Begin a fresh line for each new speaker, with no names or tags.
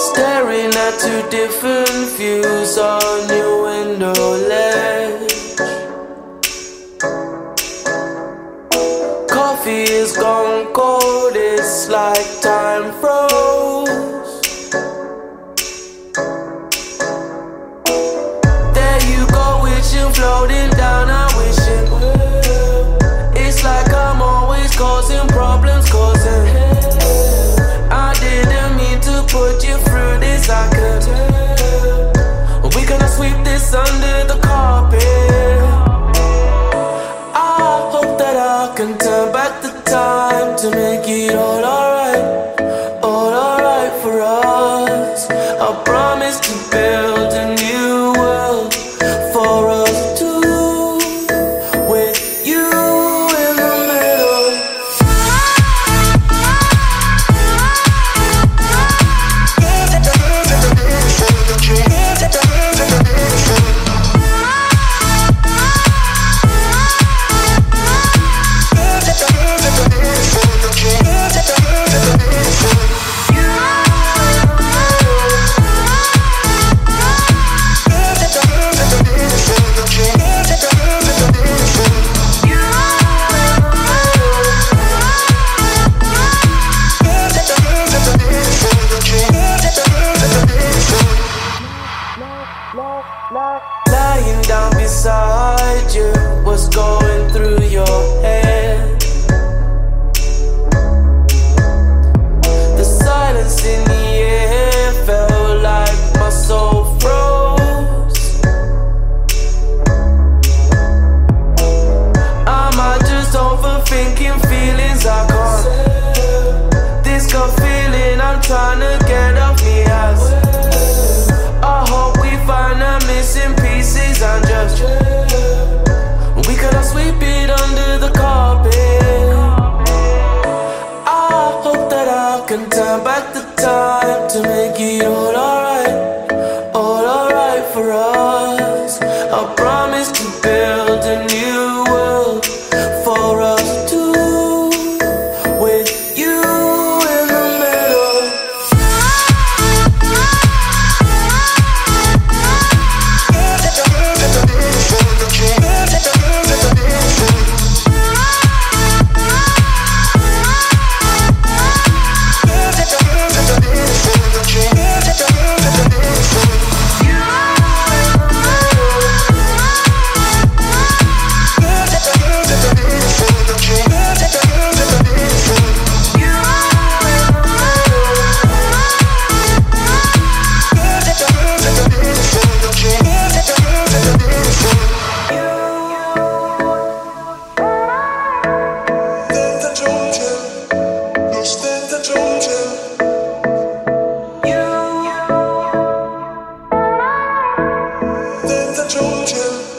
Staring at two different views on your window ledge. Coffee is gone cold, it's like time froze. There you go with you floating. time to make it all alright, all alright for us. I promise to build a new.
yo. Georgia.